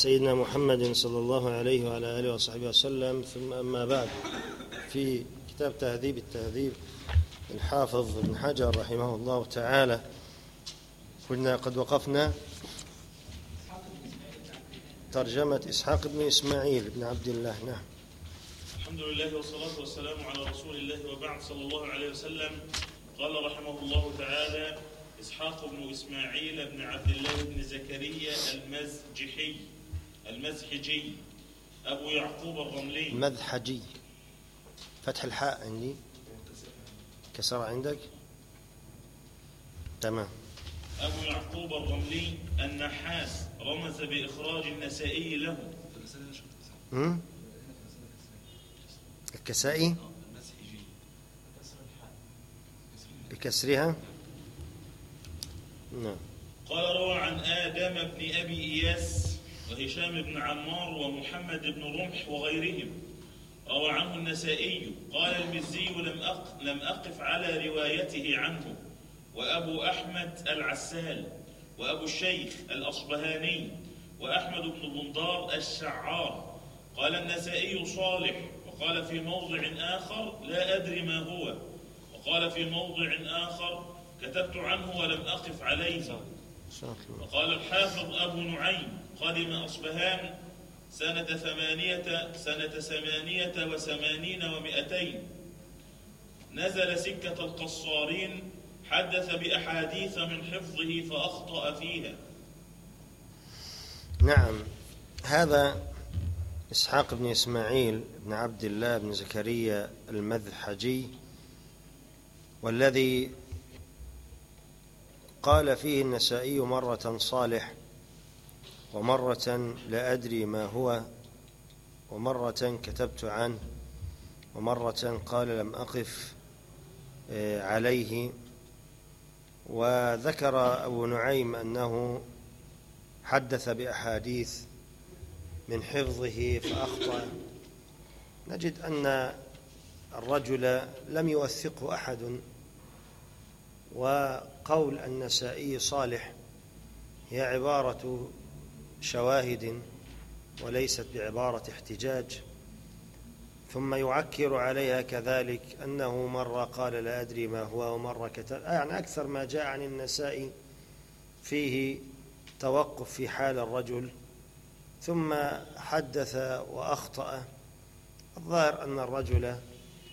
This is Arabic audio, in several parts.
سيدنا محمد صلى الله عليه وعلى آله وصحبه وسلم. ثم أما بعد في كتاب تهذيب التهذيب الحافظ ابن حجر رحمه الله تعالى كنا قد وقفنا ترجمة إسحاق بن إسماعيل بن عبد الله. نعم. الحمد لله والصلاة والسلام على رسول الله وبعد صلى الله عليه وسلم. قال رحمه الله تعالى إسحاق بن إسماعيل بن عبد الله بن زكريا المزجحي. المزحجي أبو يعقوب الرملي. مذحجي. فتح الحاء عندي. كسر عندك. تمام. أبو يعقوب الرملي النحاس رمز بإخراج النسائي له. هم؟ الكسائي؟ بكسرها؟ نعم. قال روى عن آدم بن أبي إياس وهشام بن عمار ومحمد بن رمح وغيرهم. روى عنه النسائي قال المزي لم أق لم أقف على روايته عنه. وأبو أحمد العسال وأبو الشيخ الأصبهاني وأحمد بن بندار الشعار. قال النسائي صالح وقال في موضع آخر لا أدري ما هو. وقال في موضع آخر كتبت عنه ولم أقف عليه. وقال الحافظ أبو نعيم قدم أصبهان سنة ثمانية سنة ثمانية وثمانين ومئتين. نزل سكة القصارين حدث بأحاديث من حفظه فأخطأ فيها. نعم. هذا إسحاق بن إسماعيل بن عبد الله بن زكريا المذحجي والذي قال فيه النسائي مرة صالح ومرة لا أدري ما هو ومرة كتبت عنه ومرة قال لم أقف آه، عليه. وذكر أبو نعيم أنه حدث بأحاديث من حفظه فأخطأ. نجد أن الرجل لم يوثقه أحد وقول النسائي صالح هي عبارة شواهد وليست بعبارة احتجاج ثم يعكر عليها كذلك أنه مرة قال لا أدري ما هو ومرة كتب يعني أكثر ما جاء عن النسائي فيه توقف في حال الرجل ثم حدث وأخطأ الظاهر أن الرجل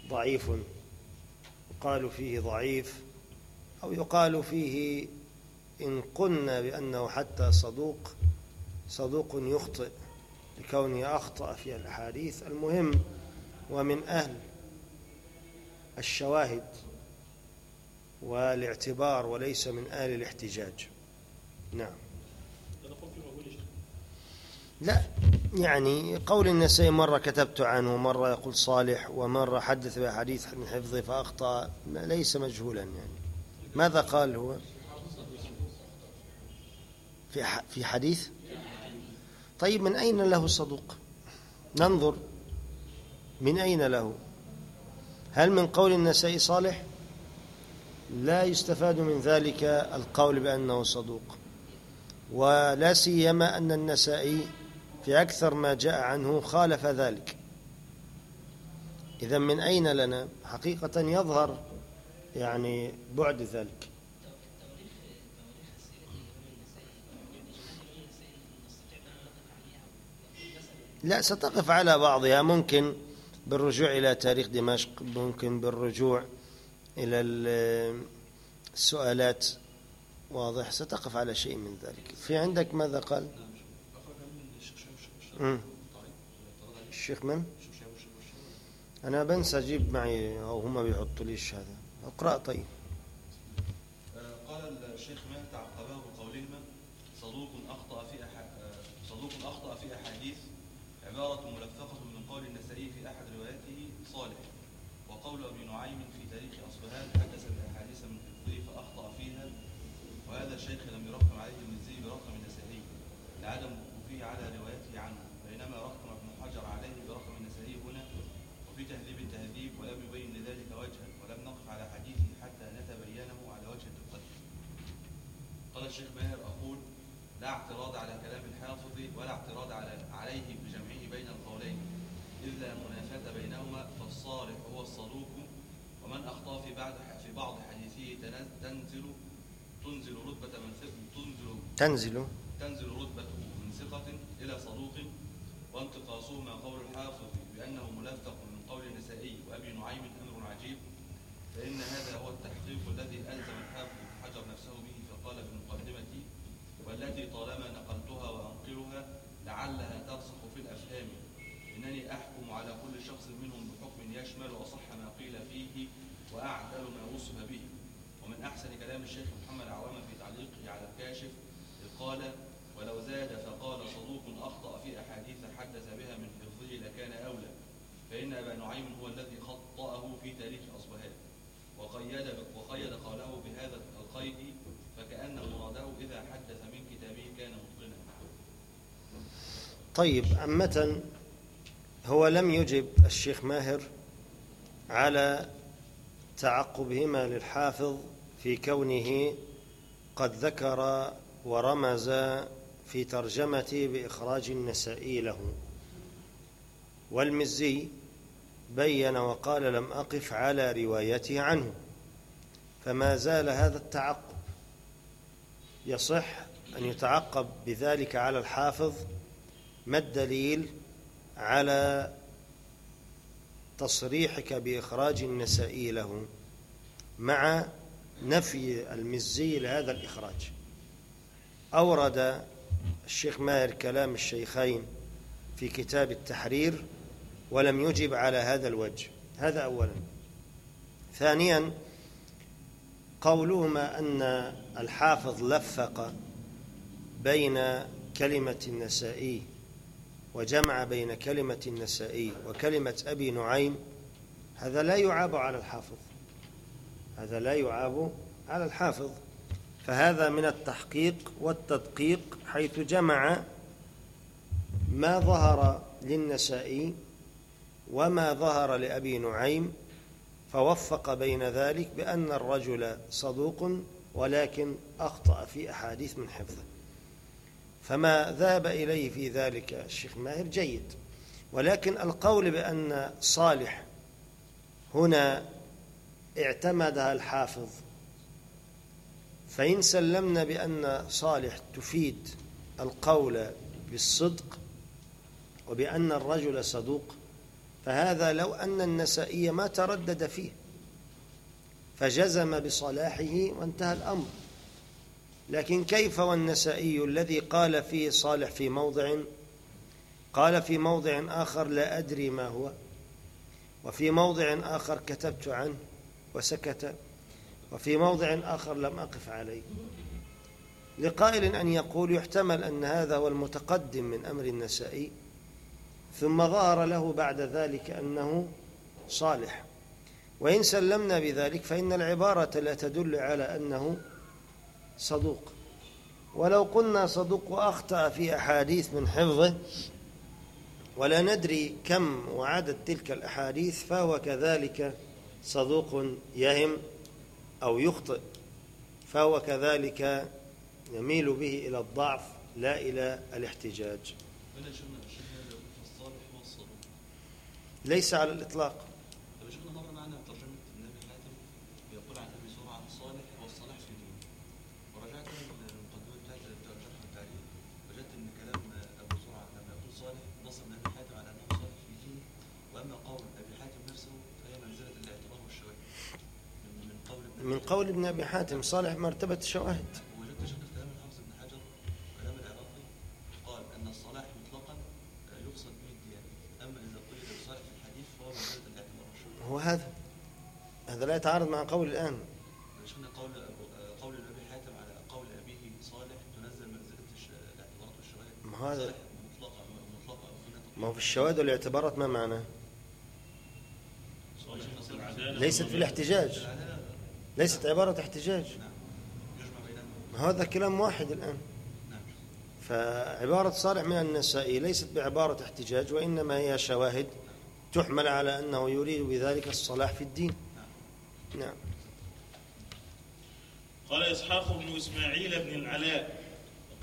ضعيف يقال فيه ضعيف أو يقال فيه إن قلنا بأنه حتى صدوق. صدوق يخطئ لكونه أخطأ في الأحاديث المهم ومن أهل الشواهد والاعتبار وليس من أهل الاحتجاج. نعم. لا يعني قول النسائي مرة كتبت عنه مرة يقول صالح ومرة حدث بأحاديث من حفظه فأخطأ ليس مجهولا يعني. ماذا قال هو؟ في في حديث؟ طيب من أين له صدوق؟ ننظر. من أين له؟ هل من قول النسائي صالح؟ لا يستفاد من ذلك القول بأنه صدوق ولا سيما أن النسائي في أكثر ما جاء عنه خالف ذلك. إذا من أين لنا؟ حقيقة يظهر يعني بعد ذلك. لا ستقف على بعضها. ممكن بالرجوع إلى تاريخ دمشق ممكن بالرجوع إلى ال- السؤالات. واضح. ستقف على شيء من ذلك. في عندك ماذا قال. الشيخ من؟ أنا بنسى أجيب معي أو هم بيحطوا ليش هذا اقرأ طيب. قال الشيخ ماهر تعقبه بقولهما صدوق أخطأ في. صدوق أخطأ في أحاديث عباره ملفقة من قول النسائي في أحد رواياته صالح وقول أبي نعيم في تاريخ اصبهان حدث بأحاديث من حفظه فأخطأ فيها. وهذا الشيخ لم يرقم عليه المزي برقم النسائي لعدم وقوفه على روايته عنه بينما رقم ابن حجر عليه برقم النسائي هنا. وفي تهذيب التهذيب ولم يبين لذلك وجها ولم نقف على حديثه حتى نتبينه على وجه دقته قال الشيخ ماهر أقول لا اعتراض على بعض في بعض حديثه تنز- تنزل تنزل رتبة من ثق- تنزل تنزل. تنزل رتبته من ثقة إلى صدوق وانتقاصهما قول الحافظ بأنه ملفق من قول النسائي وأبي نعيم أمر عجيب. فإن هذا هو التحقيق الذي ألزم الحافظ حجر نفسه به فقال في مقدمته والتي طالما نقلتها وأنقلها لعلها ترسخ في الأفهام. إنني أحكم على كل شخص منهم بحكم يشمل أصح ما قيل فيه وأعدل ما وصف به. ومن أحسن كلام الشيخ محمد عوامة في تعليقه على الكاشف قال ولو زاد فقال صدوق أخطأ في أحاديث حدث بها من حفظه لكان أولى. فإن أبا نعيم هو الذي خطأه في تاريخ أصبهان. وقيد وقيد قوله بهذا القيد فكأن مراده إذا حدث من كتابه كان متقنا. طيب عامة هو لم يجب الشيخ ماهر على تعقبهما للحافظ في كونه قد ذكر ورمز في ترجمته بإخراج النسائي له. والمزي بين وقال لم أقف على روايته عنه فما زال هذا التعقب. يصح أن يتعقب بذلك على الحافظ ما الدليل على تصريحك بإخراج النسائي له مع نفي المزي لهذا الإخراج. أورد الشيخ ماهر كلام الشيخين في كتاب التحرير ولم يجب على هذا الوجه. هذا أولا. ثانيا قولهما أن الحافظ لفق بين كلمة النسائي وجمع بين كلمة النسائي وكلمة أبي نعيم هذا لا يعاب على الحافظ. هذا لا يعاب على الحافظ. فهذا من التحقيق والتدقيق حيث جمع ما ظهر للنسائي وما ظهر لأبي نعيم فوفق بين ذلك بأن الرجل صدوق ولكن أخطأ في أحاديث من حفظه. فما ذهب إليه في ذلك الشيخ ماهر جيد. ولكن القول بأن صالح هنا اعتمدها الحافظ. فإن سلمنا بأن صالح تفيد القول بالصدق وبأن الرجل صدوق فهذا لو أن النسائي ما تردد فيه فجزم بصلاحه وانتهى الأمر. لكن كيف والنسائي الذي قال فيه صالح في موضع؟ قال في موضع آخر لا أدري ما هو. وفي موضع آخر كتبت عنه وسكت. وفي موضع آخر لم أقف عليه. لقائل أن يقول يحتمل أن هذا هو المتقدم من أمر النسائي ثم ظهر له بعد ذلك أنه صالح. وإن سلمنا بذلك فإن العبارة لا تدل على أنه صدوق. ولو قلنا صدوق وأخطأ في أحاديث من حفظه ولا ندري كم وعدد تلك الأحاديث فهو كذلك صدوق يهم أو يخطئ. فهو كذلك يميل به إلى الضعف لا إلى الاحتجاج. ليس على الإطلاق طب شفنا مرة معنا ترجمة النبي حاتم بيقول عن أبي زرعة الصالح هو الصلاح في دينه ورجعت للمقدمة بتاعت الجرح والتعليل وجدت إن كلام أبو زرعة لما يقول صالح نص النبي حاتم على أنه صالح في دينه وأما قول أبي حاتم نفسه فهي منزلة الاعتبار والشواهد من من قول ابن أبي حاتم صالح مرتبة الشواهد وجدت شكل كلام الحافظ ابن حجر وكلام العراقي قال أن الصلاح مطلقا يقصد به الديانة. أما إذا قيل بالصالح في الحديث فهو الاعتبار هو هذا. هذا لا يتعارض مع قول الآن. شفنا قول قول أبي حاتم على قول أبيه صالح تنزل منزلة الش- الاعتبارات والشواهد. ما هذا- أو فيها ما هو في الشواهد والاعتبارات ما معناه؟ في ليست في الاحتجاج. ليست عبارة احتجاج. هذا كلام واحد الآن. فعبارة صالح من النسائي ليست بعبارة احتجاج وإنما هي شواهد تحمل على أنه يريد بذلك الصلاح في الدين. نعم. قال إسحاق بن إسماعيل بن العلاء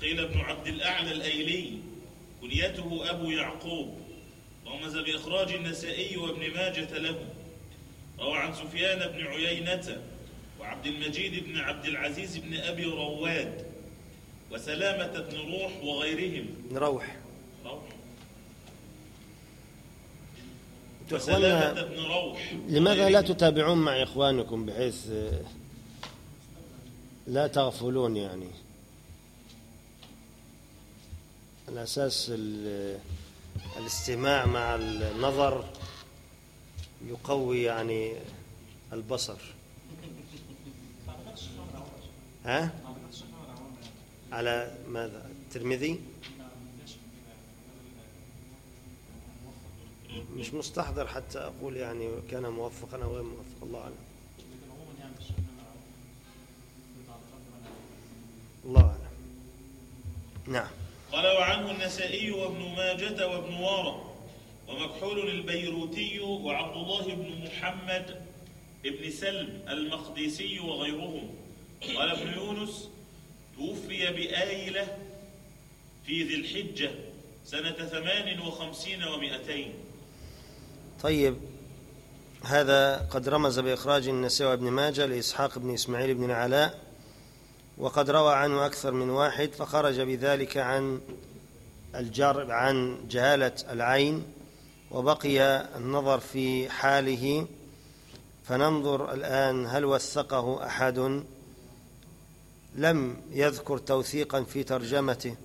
قيل ابن عبد الأعلى الأيلي كنيته أبو يعقوب رمز بإخراج النسائي وابن ماجة له. روى عن سفيان بن عيينة وعبد المجيد بن عبد العزيز بن أبي رواد وسلامة بن روح وغيرهم. روح. أنتوا وسلامة بن روح. لماذا لا. تتابعون مع إخوانكم بحيث آه، لا تغفلون يعني؟ على أساس ال- الاستماع مع النظر يقوي يعني البصر. ها؟ على ماذا؟ الترمذي؟ مش مستحضر حتى أقول يعني كان موفقا أو غير موفق الله أعلم. الله أعلم. نعم. قال وعنه النسائي وابن ماجة وابن وارى ومكحول البيروتي وعبد الله بن محمد ابن سلم المقدسي وغيرهم. قال ابن يونس توفي بآيلة في ذي الحجة سنة ثمان وخمسين ومائتين طيب هذا قد رمز بإخراج النسائي وابن ماجه لإسحاق بن إسماعيل بن العلاء وقد روى عنه أكثر من واحد فخرج بذلك عن الجر عن جهالة العين وبقي النظر في حاله. فننظر الآن هل وثقه أحد. لم يذكر توثيقا في ترجمته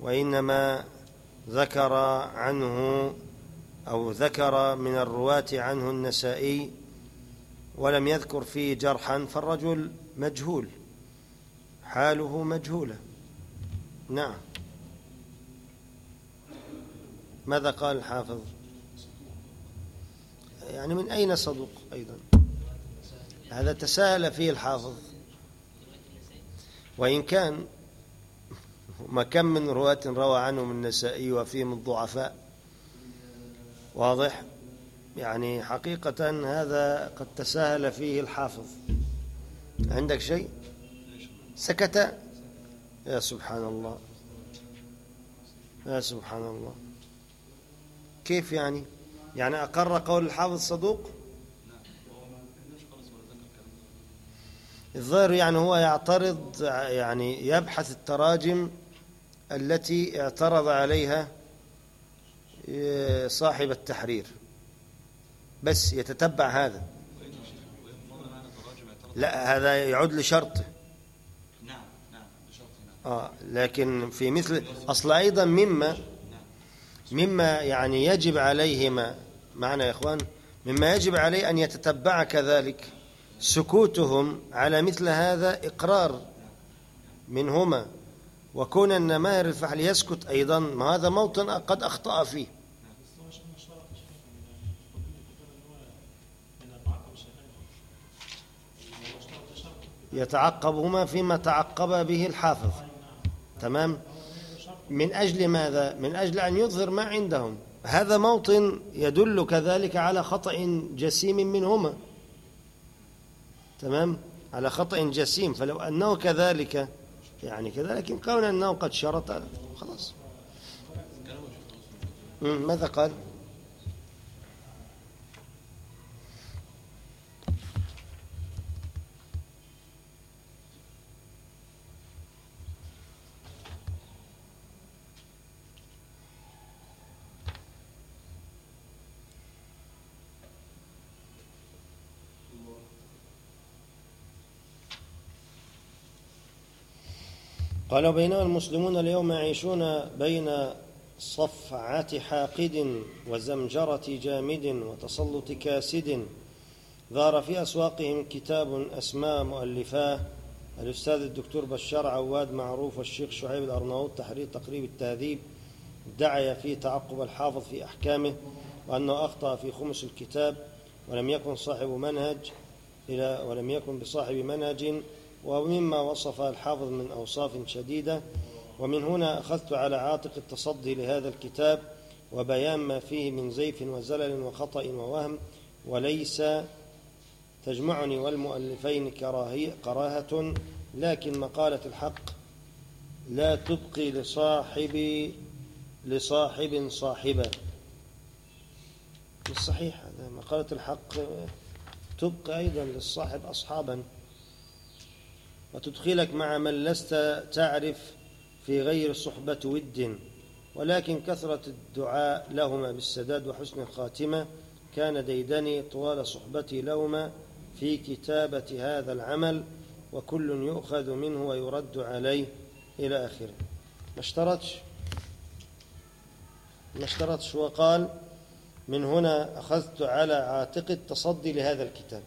وإنما ذكر عنه أو ذكر من الرواة عنه النسائي ولم يذكر فيه جرحا فالرجل مجهول حاله مجهولة. نعم. ماذا قال الحافظ؟ يعني من أين صدوق أيضا؟ هذا تساهل فيه الحافظ. وإن كان ما كم من رواة روى عنهم النسائي وفيهم الضعفاء. واضح؟ يعني حقيقة هذا قد تساهل فيه الحافظ. عندك شيء؟ سكت؟ يا سبحان الله يا سبحان الله كيف يعني؟ يعني أقر قول الحافظ صدوق؟ الظاهر يعني هو يعترض يعني يبحث التراجم التي اعترض عليها صاحب التحرير. بس يتتبع هذا. لا هذا يعود لشرطه نعم نعم آه لكن في مثل أصل أيضا مما مما يعني يجب عليهما معنا يا إخوان مما يجب عليه أن يتتبع كذلك. سكوتهم على مثل هذا إقرار منهما وكون أن ماهر الفحل يسكت أيضا ما هذا موطن قد أخطأ فيه. يتعقبهما فيما تعقب به الحافظ. تمام؟ من أجل ماذا؟ من أجل أن يظهر ما عندهم. هذا موطن يدل كذلك على خطأ جسيم منهما. تمام؟ على خطأ جسيم فلو أنه كذلك يعني كذا لكن كون أنه قد شرط خلاص. ماذا قال؟ قال بينما المسلمون اليوم يعيشون بين صفعة حاقد وزمجرة جامد وتسلط كاسد ظهر في أسواقهم كتاب أسماء مؤلفاه الأستاذ الدكتور بشار عواد معروف والشيخ شعيب الأرناؤوط تحرير تقريب التهذيب ادعي فيه تعقب الحافظ في أحكامه وأنه أخطأ في خمس الكتاب ولم يكن صاحب منهج إلى ولم يكن بصاحب منهج ومما وصف الحافظ من أوصاف شديدة. ومن هنا أخذت على عاتق التصدي لهذا الكتاب وبيان ما فيه من زيف وزلل وخطأ ووهم وليس تجمعني والمؤلفين كراهة لكن مقالة الحق لا تبقي لصاحب لصاحب صاحبة. مش صحيح هذا مقالة الحق تبقى أيضا للصاحب أصحابا. وتدخلك مع من لست تعرف في غير صحبة ود ولكن كثرة الدعاء لهما بالسداد وحسن الخاتمة كان ديدني طوال صحبتي لهما في كتابة هذا العمل وكل يؤخذ منه ويرد عليه إلى آخره. ما اشترطش؟ ما اشترطش وقال من هنا أخذت على عاتق التصدي لهذا الكتاب.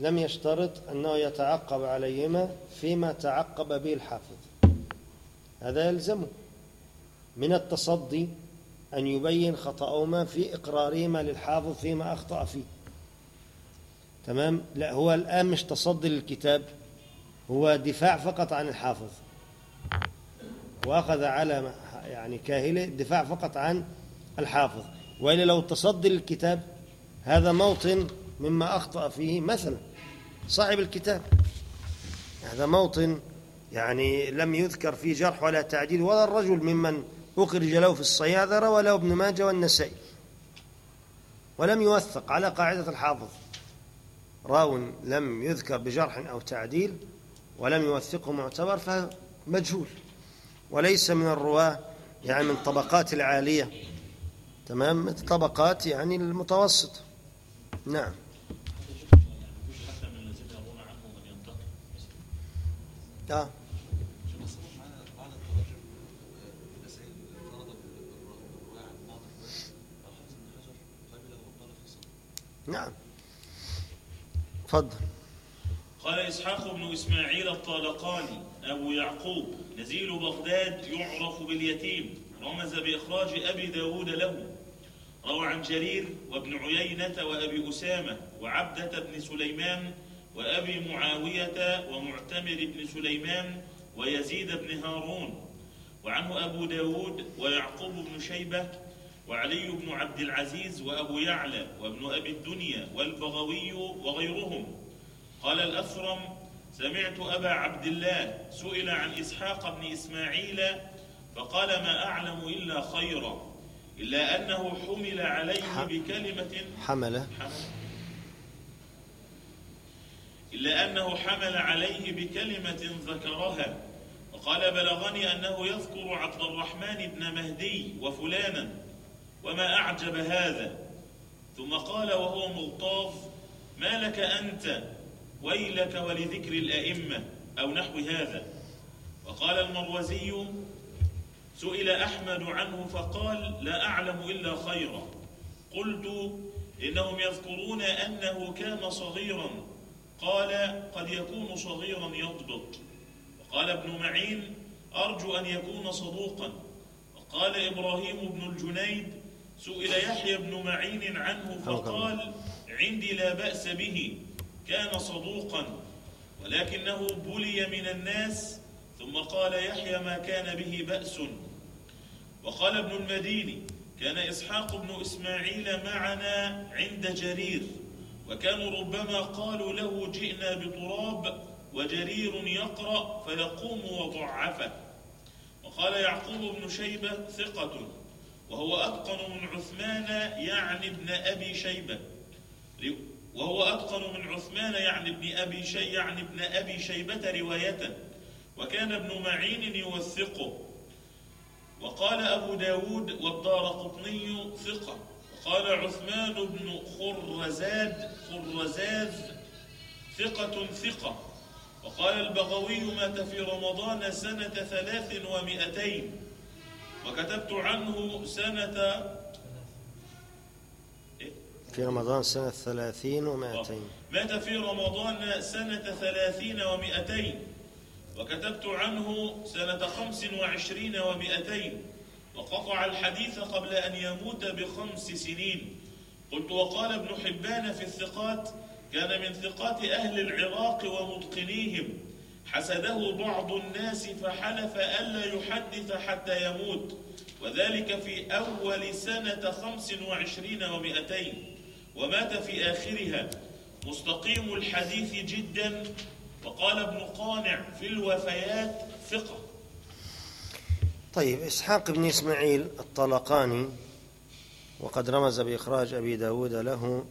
لم يشترط أنه يتعقب عليهما فيما تعقب به الحافظ. هذا يلزمه. من التصدي أن يبين خطأهما في إقرارهما للحافظ فيما أخطأ فيه. تمام؟ لا هو الآن مش تصدي للكتاب هو دفاع فقط عن الحافظ. وأخذ على يعني كاهلة الدفاع فقط عن الحافظ. وإلا لو تصدي للكتاب هذا موطن مما أخطأ فيه مثلا. صاحب الكتاب. هذا موطن يعني لم يذكر فيه جرح ولا تعديل ولا الرجل ممن أخرج له في روى له ابن ماجه والنسائي. ولم يوثق على قاعدة الحافظ. راو لم يذكر بجرح أو تعديل ولم يوثقه معتبر فمجهول. وليس من الرواة يعني من طبقات العالية. تمام؟ طبقات يعني المتوسط. نعم حتى من الذين يرون عنه من ينتقم آه. شوف بس هو معانا معانا التراجم آه، مسائل فرض الرواية عن بعض الروايات الحافظ بن حجر قبله وقال في صدر نعم. تفضل. قال إسحاق بن إسماعيل الطالقاني أبو يعقوب نزيل بغداد يعرف باليتيم رمز بإخراج أبي داود له. روى عن جرير وابن عيينة وأبي أسامة وعبدة بن سليمان وأبي معاوية ومعتمر بن سليمان ويزيد بن هارون وعنه أبو داود ويعقوب بن شيبة وعلي بن عبد العزيز وأبو يعلى وابن أبي الدنيا والبغوي وغيرهم. قال الأثرم سمعت أبا عبد الله سئل عن إسحاق بن إسماعيل فقال ما أعلم إلا خيرا إلا أنه حمل عليه بكلمة حملة حمل. إلا أنه حمل عليه بكلمة ذكرها. وقال بلغني أنه يذكر عبد الرحمن بن مهدي وفلانا وما أعجب هذا. ثم قال وهو ملطاف ما لك أنت؟ ويلك ولذكر الأئمة. أو نحو هذا. وقال المروزي سئل أحمد عنه فقال لا أعلم إلا خيرا. قلت إنهم يذكرون أنه كان صغيرا قال قد يكون صغيرا يضبط. وقال ابن معين أرجو أن يكون صدوقا. وقال إبراهيم بن الجنيد سئل يحيى بن معين عنه فقال عندي لا بأس به كان صدوقا. ولكنه بلي من الناس ثم قال يحيى ما كان به بأس. وقال ابن المديني كان إسحاق بن إسماعيل معنا عند جرير. وكانوا ربما قالوا له جئنا بتراب وجرير يقرأ فيقوم وضعفه. وقال يعقوب بن شيبة ثقة وهو أتقن من عثمان يعني ابن أبي شيبة. وهو أتقن من عثمان يعني ابن أبي شي يعني ابن أبي شيبة رواية. وكان ابن معين يوثقه. وقال أبو داود والدار قطني ثقة. وقال عثمان بن خرزاد خرزاذ ثقة ثقة. وقال البغوي مات في رمضان سنة ثلاث ومئتين. وكتبت عنه سنة في رمضان سنة ثلاثين ومائتين مات في رمضان سنة ثلاثين ومئتين. وكتبت عنه سنة خمس وعشرين ومئتين. وقطع الحديث قبل أن يموت بخمس سنين. قلت وقال ابن حبان في الثقات كان من ثقات أهل العراق ومتقنيهم. حسده بعض الناس فحلف ألا يحدث حتى يموت وذلك في أول سنة خمس وعشرين ومئتين. ومات في آخرها. مستقيم الحديث جدا. وقال ابن قانع في الوفيات ثقة. طيب إسحاق بن إسماعيل الطلقاني وقد رمز بإخراج أبي داود له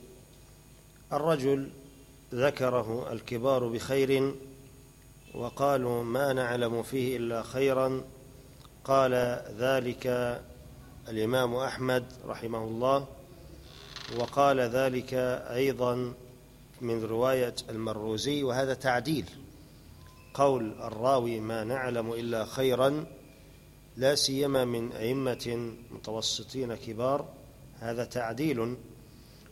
الرجل ذكره الكبار بخير وقالوا ما نعلم فيه إلا خيرا. قال ذلك الإمام أحمد رحمه الله وقال ذلك أيضا من رواية المروزي وهذا تعديل قول الراوي ما نعلم إلا خيرا لا سيما من أئمة متوسطين كبار هذا تعديل.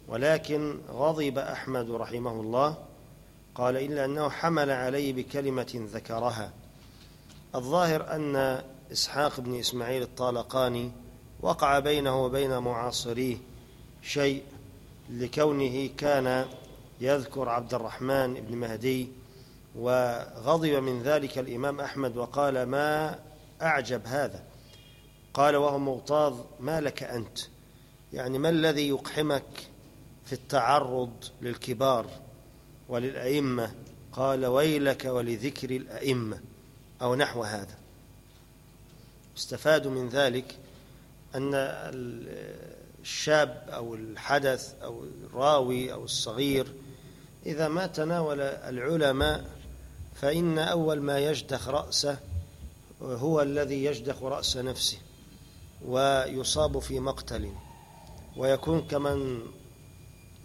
ولكن غضب أحمد رحمه الله قال إلا أنه حمل عليه بكلمة ذكرها. الظاهر أن إسحاق بن إسماعيل الطالقاني وقع بينه وبين معاصريه شيء لكونه كان يذكر عبد الرحمن بن مهدي وغضب من ذلك الإمام أحمد وقال ما أعجب هذا. قال وهو مغتاظ ما لك أنت؟ يعني ما الذي يقحمك في التعرض للكبار وللأئمة؟ قال ويلك ولذكر الأئمة. أو نحو هذا. استفادوا من ذلك أن الشاب أو الحدث أو الراوي أو الصغير إذا ما تناول العلماء فإن أول ما يجدخ رأسه هو الذي يجدخ رأس نفسه ويصاب في مقتل ويكون كمن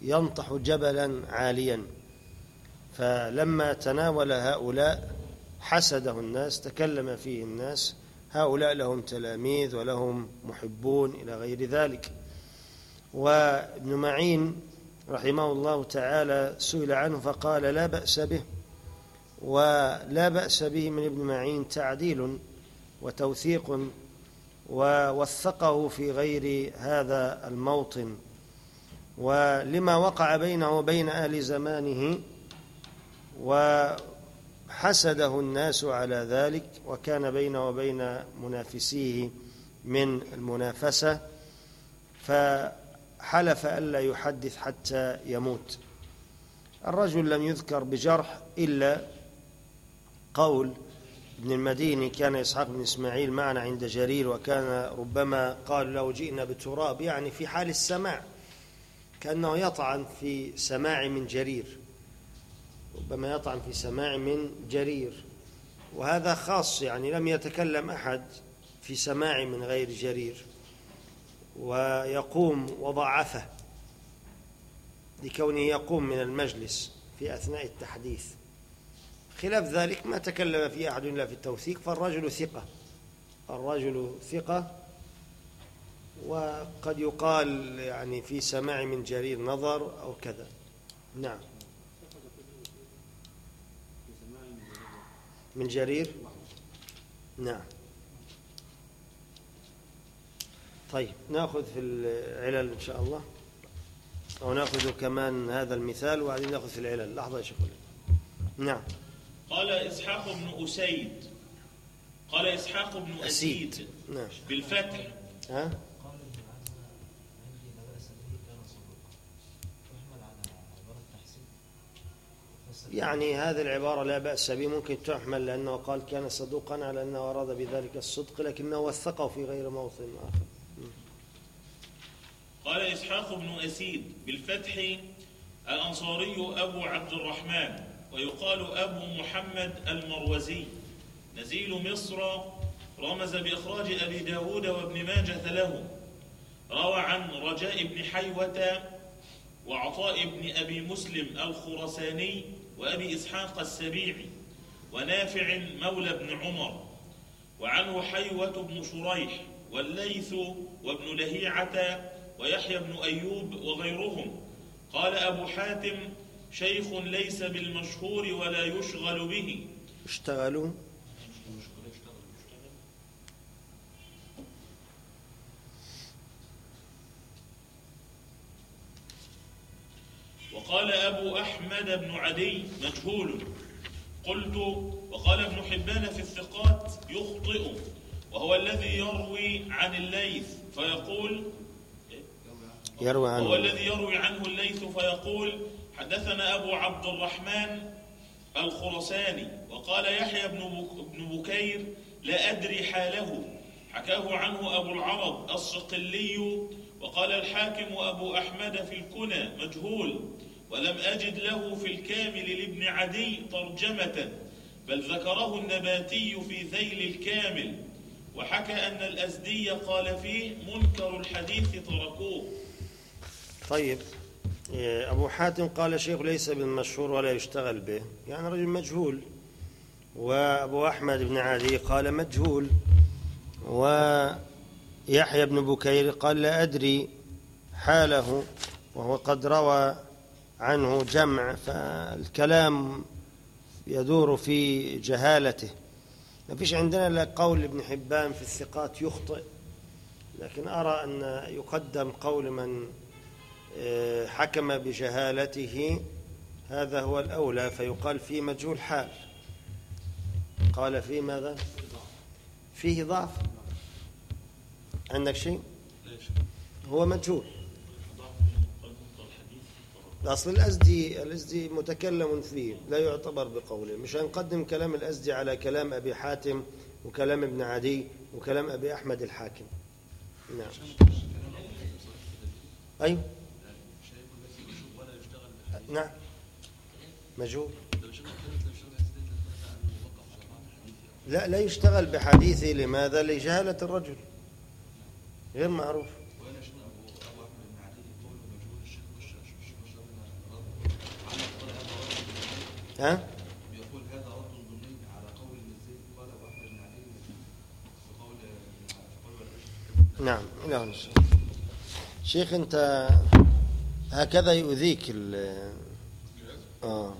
ينطح جبلا عاليا. فلما تناول هؤلاء حسده الناس تكلم فيه الناس هؤلاء لهم تلاميذ ولهم محبون إلى غير ذلك. وابن معين رحمه الله تعالى سئل عنه فقال لا بأس به. ولا بأس به من ابن معين تعديل وتوثيق ووثقه في غير هذا الموطن. ولما وقع بينه وبين أهل زمانه وحسده الناس على ذلك وكان بينه وبين منافسيه من المنافسة فحلف ألا يحدث حتى يموت. الرجل لم يذكر بجرح إلا قول ابن المديني كان إسحاق بن إسماعيل معنا عند جرير وكان ربما قال له جئنا بتراب يعني في حال السماع كأنه يطعن في سماع من جرير ربما يطعن في سماع من جرير وهذا خاص يعني لم يتكلم أحد في سماع من غير جرير ويقوم وضعفه لكونه يقوم من المجلس في أثناء التحديث. خلاف ذلك ما تكلم فيه أحد إلا في التوثيق فالرجل ثقة. الرجل ثقة وقد يقال يعني في سماع من جرير نظر أو كذا. نعم. من جرير؟ نعم. طيب نأخذ في العلل إن شاء الله. أو نأخذ كمان هذا المثال وبعدين نأخذ في العلل. لحظة يا شيخ نعم. قال إسحاق بن أسيد. قال إسحاق بن أسيد. نعم. بالفتح. ها؟ يعني هذه العبارة لا بأس به ممكن تحمل لأنه قال كان صدوقا على أنه أراد بذلك الصدق لكنه وثقه في غير موطن آخر. قال إسحاق بن أسيد بالفتح الأنصاري أبو عبد الرحمن. ويقال أبو محمد المروزي. نزيل مصر رمز بإخراج أبي داود وابن ماجة له. روى عن رجاء بن حيوة وعطاء بن أبي مسلم الخرساني وأبي إسحاق السبيعي ونافع مولى بن عمر. وعنه حيوة بن شريح والليث وابن لهيعة ويحيى بن أيوب وغيرهم. قال أبو حاتم شيخ ليس بالمشهور ولا يشغل به. اشتغلوا. وقال أبو أحمد بن عدي مجهول. قلت وقال ابن حبان في الثقات يخطئ وهو الذي يروي عن الليث فيقول يروي هو عنه الذي يروي عنه الليث فيقول حدثنا أبو عبد الرحمن الخرساني وقال يحيى بن بك- بن بكير لا أدري حاله. حكاه عنه أبو العرب الصقلي وقال الحاكم أبو أحمد في الكنى مجهول ولم أجد له في الكامل لابن عدي ترجمة بل ذكره النباتي في ذيل الكامل. وحكى أن الأزدي قال فيه منكر الحديث تركوه. طيب. أبو حاتم قال شيخ ليس بالمشهور ولا يشتغل به. يعني رجل مجهول. وأبو أحمد بن عدي قال مجهول. ويحيى بن بكير قال لا أدري حاله وهو قد روى عنه جمع فالكلام يدور في جهالته. ما فيش عندنا إلا قول ابن حبان في الثقات يخطئ. لكن أرى أن يقدم قول من حكم بجهالته هذا هو الأولى فيقال فيه مجهول حال. قال فيه ماذا؟ فيه ضعف. عندك شيء؟ هو مجهول. أصل الأزدي الأزدي متكلم فيه لا يعتبر بقوله. مش هنقدم كلام الأزدي على كلام أبي حاتم وكلام ابن عدي وكلام أبي أحمد الحاكم. نعم. أيوه. نعم. مجهول. لا لا يشتغل بحديثه لماذا؟ لجهالة الرجل. غير معروف. ها؟ بيقول هذا رد ضمني على قول الزيد قال ابو احمد بن علي بقول نعم. لا شيء. شيخ أنت هكذا يؤذيك ال- آه.